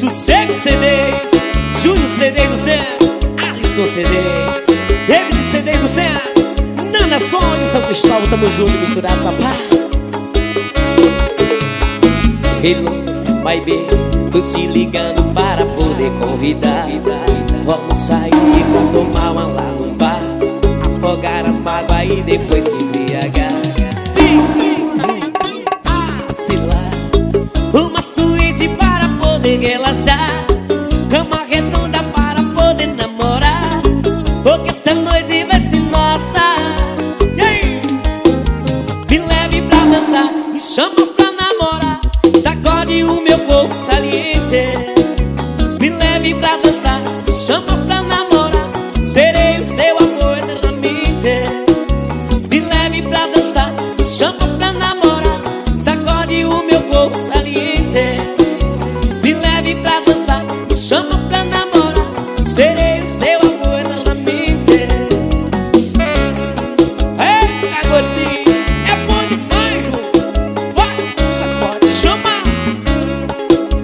Sossego CDs Júnior CDs do Céu Alisson CDs David CDs do Céu Nana Sony, São Cristóvão Tamo junto, misturado, papai. Hello, my baby Tô te ligando para poder convidar. Vamos sair pra tomar uma lá no bar. Afogar as mágoas e depois se embriagar Yeah. Me leve pra dançar, me chama pra namorar. Sacode o meu corpo saliente. Me leve pra dançar,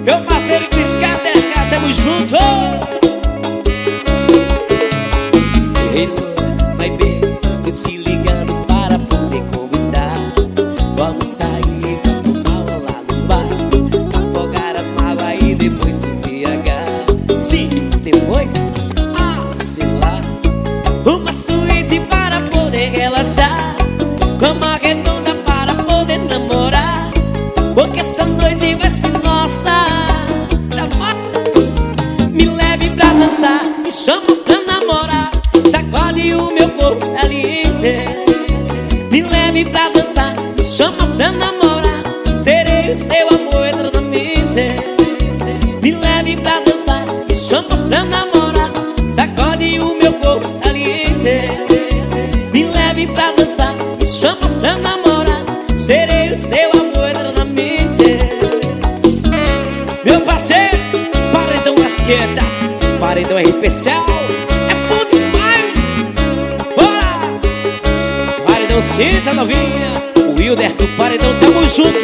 Meu parceiro Criscar, TRK, tamo junto. Hello, saliente Me leve pra dançar, me chama pra namorar. Serei o seu amor eternamente. Me leve pra dançar, me chama pra namorar. Sacode o meu corpo saliente Me leve pra dançar, me chama pra namorar. Serei o seu amor eternamente. Meu parceiro, paredão casqueta Paredão RPCL Cinta novinha O Wilder do Paredão, tamo junto